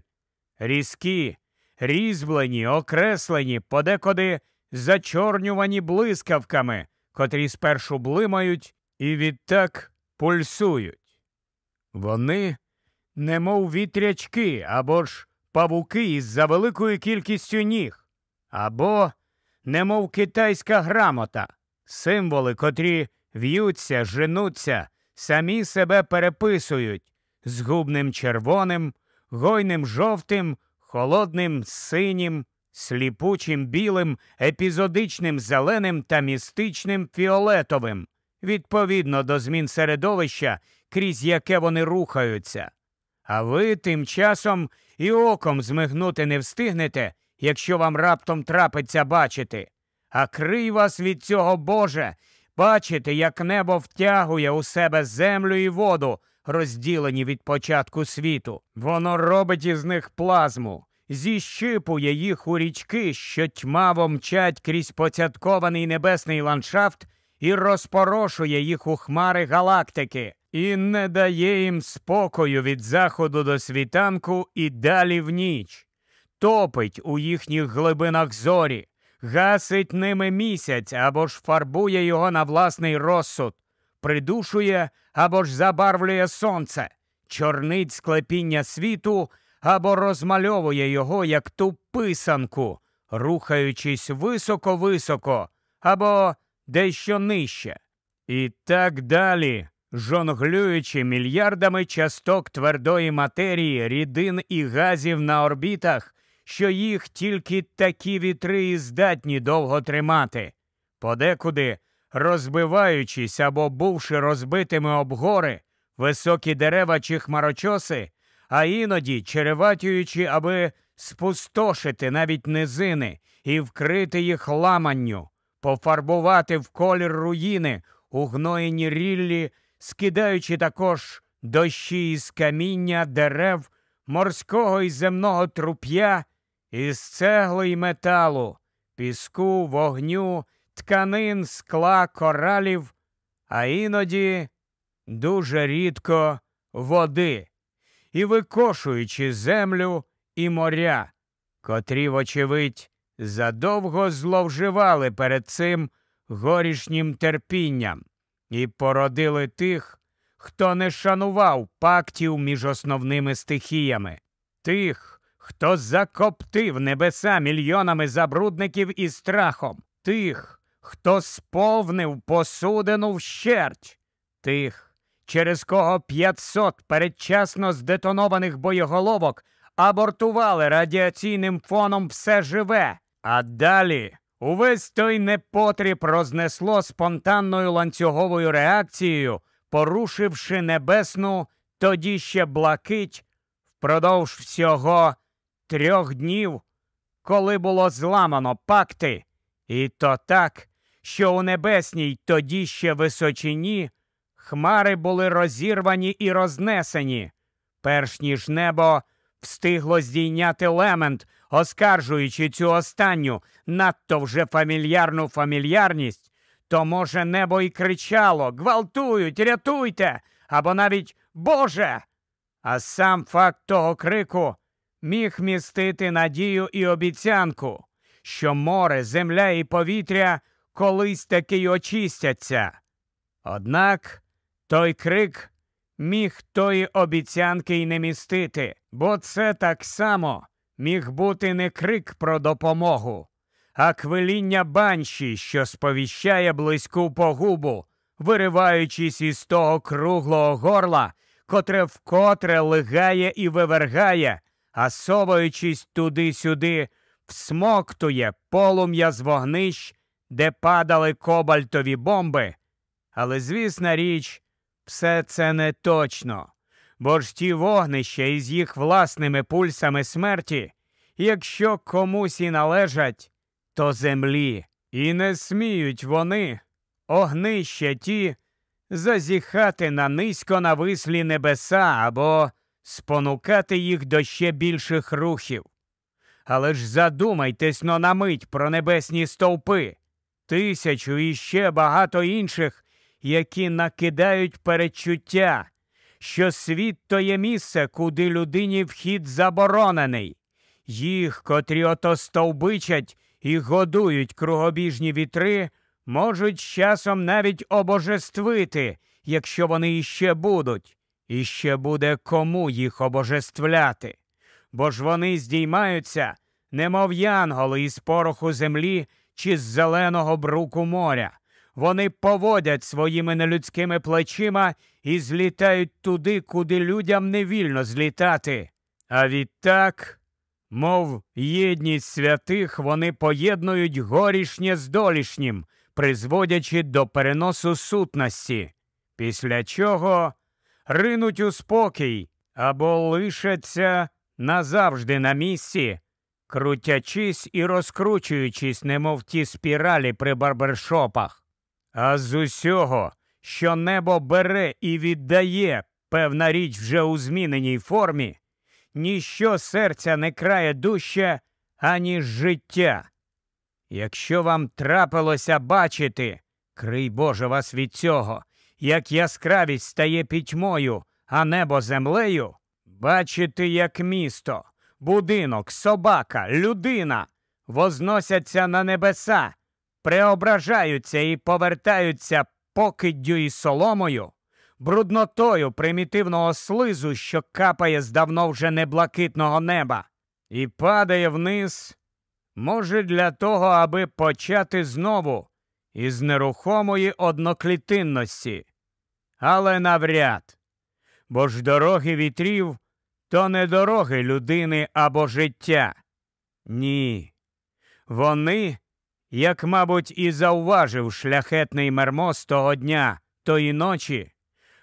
різкі, різьблені, окреслені, подекуди зачорнювані блискавками, котрі спершу блимають і відтак пульсують. Вони, немов вітрячки або ж павуки із за великою кількістю ніг, або, немов китайська грамота, символи, котрі в'ються, женуться, самі себе переписують згубним червоним, гойним жовтим, холодним синім, сліпучим білим, епізодичним зеленим та містичним фіолетовим, відповідно до змін середовища, крізь яке вони рухаються. А ви тим часом і оком змигнути не встигнете, якщо вам раптом трапиться бачити. А крий вас від цього Боже, бачите, як небо втягує у себе землю і воду, розділені від початку світу. Воно робить із них плазму, зіщипує їх у річки, що тьмаво мчать крізь поцяткований небесний ландшафт і розпорошує їх у хмари галактики, і не дає їм спокою від заходу до світанку і далі в ніч, топить у їхніх глибинах зорі, гасить ними місяць або ж фарбує його на власний розсуд, придушує або ж забарвлює сонце, чорнить склепіння світу або розмальовує його як ту писанку, рухаючись високо-високо або дещо нижче. І так далі, жонглюючи мільярдами часток твердої матерії, рідин і газів на орбітах, що їх тільки такі вітри і здатні довго тримати, подекуди розбиваючись або бувши розбитими об гори, високі дерева чи хмарочоси, а іноді череватюючи, аби спустошити навіть низини і вкрити їх ламанню, пофарбувати в колір руїни у гноєні ріллі, скидаючи також дощі із каміння, дерев, морського і земного труп'я, із цегли й металу, піску, вогню, тканин, скла, коралів, а іноді дуже рідко води, і викошуючи землю і моря, котрі, вочевидь, задовго зловживали перед цим горішнім терпінням, і породили тих, хто не шанував пактів між основними стихіями, тих, хто закоптив небеса мільйонами забрудників і страхом, тих, хто сповнив посудину вщерть, тих, через кого 500 передчасно здетонованих боєголовок абортували радіаційним фоном все живе, а далі увесь той непотріб рознесло спонтанною ланцюговою реакцією, порушивши небесну тоді ще блакить впродовж всього трьох днів, коли було зламано пакти, і то так, що у небесній тоді ще височині хмари були розірвані і рознесені, перш ніж небо встигло здійняти лемент, оскаржуючи цю останню надто вже фамільярну фамільярність, то, може, небо й кричало Гвалтують, рятуйте! або навіть Боже. А сам факт того крику міг містити надію і обіцянку, що море, земля і повітря колись таки очистяться. Однак той крик міг тої обіцянки й не містити, бо це так само міг бути не крик про допомогу, а квиління банші, що сповіщає близьку погубу, вириваючись із того круглого горла, котре вкотре лигає і вивергає, а соваючись туди-сюди, всмоктує полум'я з вогнищ, де падали кобальтові бомби. Але, звісна річ, все це не точно, бо ж ті вогнища із їх власними пульсами смерті, якщо комусь і належать, то землі, і не сміють вони, огнища ті, зазіхати на низько навислі небеса або спонукати їх до ще більших рухів. Але ж задумайтесь но на мить про небесні стовпи, тисячу і ще багато інших, які накидають перечуття, що світ то є місце, куди людині вхід заборонений, їх, котрі ото стовбичать і годують кругобіжні вітри, можуть з часом навіть обожествити, якщо вони іще будуть, і ще буде кому їх обожествляти. Бо ж вони здіймаються, немов янголи із пороху землі чи з зеленого бруку моря. Вони поводять своїми нелюдськими плечима і злітають туди, куди людям не вільно злітати. А відтак, мов єдність святих, вони поєднують горішнє з долішнім, призводячи до переносу сутності, після чого ринуть у спокій або лишаться назавжди на місці, крутячись і розкручуючись, немов ті спіралі при барбершопах. А з усього, що небо бере і віддає певна річ вже у зміненій формі, ніщо серця не крає дужче, аніж життя. Якщо вам трапилося бачити, крий Боже вас від цього, як яскравість стає пітьмою, а небо землею, бачити, як місто, будинок, собака, людина возносяться на небеса, преображаються і повертаються покиддю і соломою, бруднотою примітивного слизу, що капає з давно вже неблакитного неба, і падає вниз, може, для того, аби почати знову із нерухомої одноклітинності, але навряд, бо ж дороги вітрів то не дороги людини або життя. Ні. Вони як, мабуть, і зауважив шляхетний мермоз того дня, тої ночі,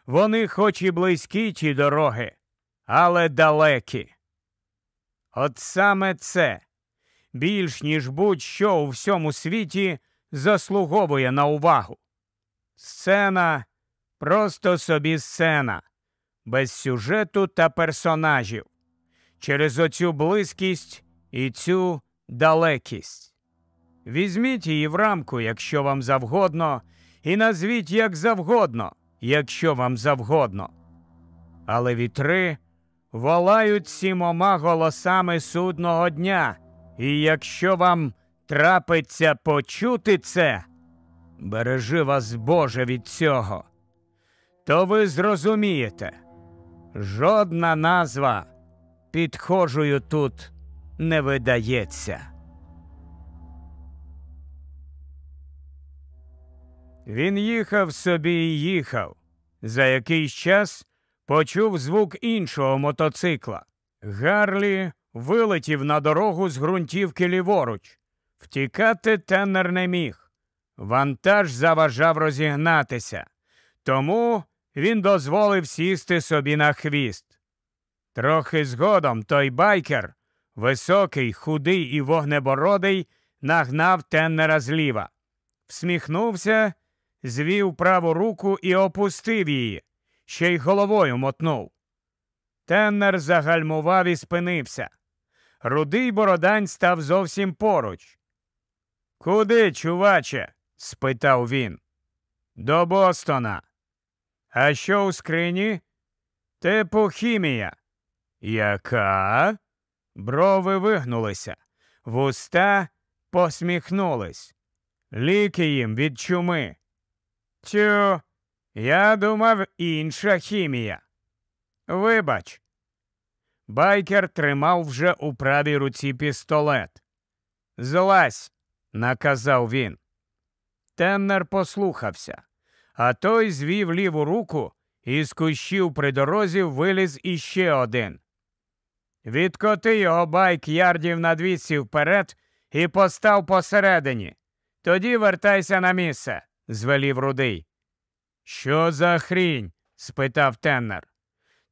вони хоч і близькі ті дороги, але далекі. От саме це більш ніж будь-що у всьому світі заслуговує на увагу. Сцена просто собі сцена, без сюжету та персонажів, через оцю близькість і цю далекість. Візьміть її в рамку, якщо вам завгодно, і назвіть як завгодно, якщо вам завгодно. Але вітри волають сімома голосами судного дня, і якщо вам трапиться почути це, бережи вас Боже від цього, то ви зрозумієте, жодна назва підхожою тут не видається. Він їхав собі і їхав. За якийсь час почув звук іншого мотоцикла. Гарлі вилетів на дорогу з ґрунтівки ліворуч. Втікати теннер не міг. Вантаж заважав розігнатися, тому він дозволив сісти собі на хвіст. Трохи згодом той байкер, високий, худий і вогнебородий, нагнав теннера зліва, всміхнувся, звів праву руку і опустив її, ще й головою мотнув. Теннер загальмував і спинився. Рудий бородань став зовсім поруч. Куди, чуваче? спитав він. До Бостона. А що у скрині? Типу хімія. Яка? Брови вигнулися, вуста посміхнулись. Ліки їм від чуми. Тю, я думав, інша хімія. Вибач. Байкер тримав вже у правій руці пістолет. Злазь, наказав він. Теннер послухався, а той звів ліву руку і з кущів при дорозі виліз іще один. Відкоти його байк ярдів на двісті вперед і постав посередині. Тоді вертайся на місце, звелів рудий. Що за хрінь? спитав Теннер.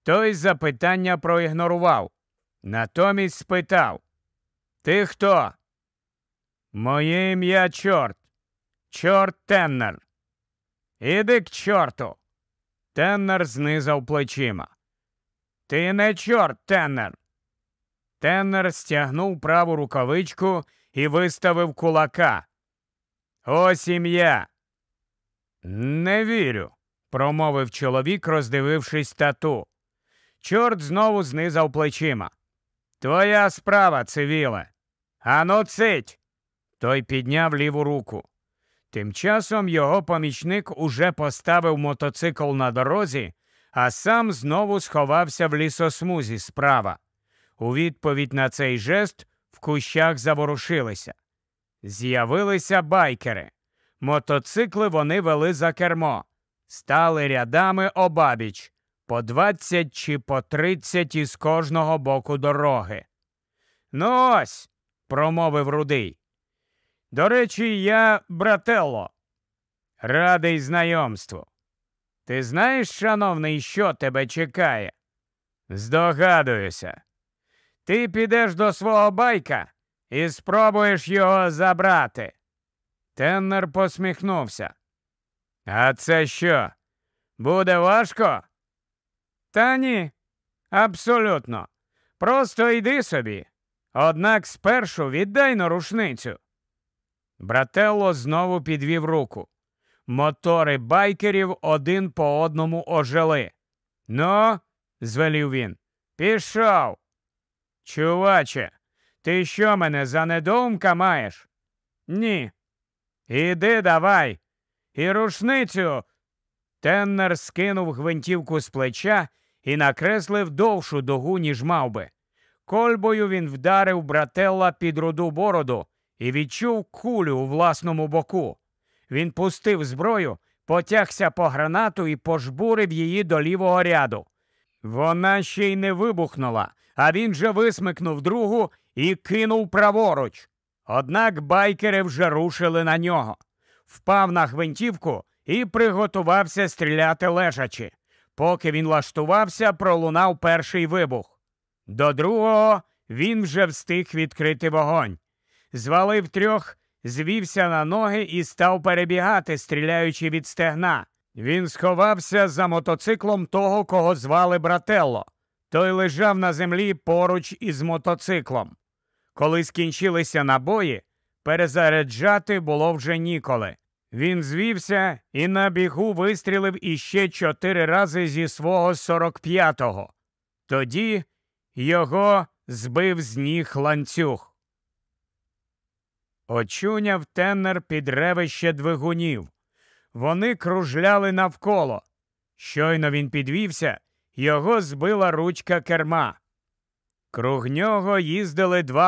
Той запитання проігнорував. Натомість спитав Ти хто? Моє ім'я чорт. Чорт Теннер. Іди к чорту. Теннер знизав плечима. Ти не чорт, Теннер. Теннер стягнув праву рукавичку і виставив кулака. Ось ім'я. Не вірю, промовив чоловік, роздивившись тату. Чорт знову знизав плечима. Твоя справа, цивіле. Ану, цить. Той підняв ліву руку. Тим часом його помічник уже поставив мотоцикл на дорозі, а сам знову сховався в лісосмузі справа. У відповідь на цей жест в кущах заворушилися. З'явилися байкери. Мотоцикли вони вели за кермо, стали рядами обабіч, по двадцять чи по тридцять із кожного боку дороги. Ну ось, промовив рудий. До речі, я брателло. Радий знайомству. Ти знаєш, шановний, що тебе чекає? Здогадуюся. Ти підеш до свого байка і спробуєш його забрати. Теннер посміхнувся. А це що? Буде важко? Та ні, абсолютно. Просто йди собі. Однак спершу віддай на рушницю. Брателло знову підвів руку. Мотори байкерів один по одному ожили. Ну, звелів він, пішов. Чуваче, ти що мене за недоумка маєш? Ні. Іди давай. І рушницю. Теннер скинув гвинтівку з плеча і накреслив довшу дугу, ніж мав би. Кольбою він вдарив брателла під руду бороду і відчув кулю у власному боку. Він пустив зброю, потягся по гранату і пожбурив її до лівого ряду. Вона ще й не вибухнула, а він же висмикнув другу і кинув праворуч. Однак байкери вже рушили на нього. Впав на гвинтівку і приготувався стріляти лежачи. Поки він лаштувався, пролунав перший вибух. До другого він вже встиг відкрити вогонь. Звалив трьох, звівся на ноги і став перебігати, стріляючи від стегна. Він сховався за мотоциклом того, кого звали Брателло. Той лежав на землі поруч із мотоциклом. Коли скінчилися набої, перезаряджати було вже ніколи. Він звівся і на бігу вистрілив іще чотири рази зі свого 45-го. Тоді його збив з ніг ланцюг. Очуняв теннер під ревище двигунів. вони кружляли навколо. Щойно він підвівся, його збила ручка керма. Круг нього їздили два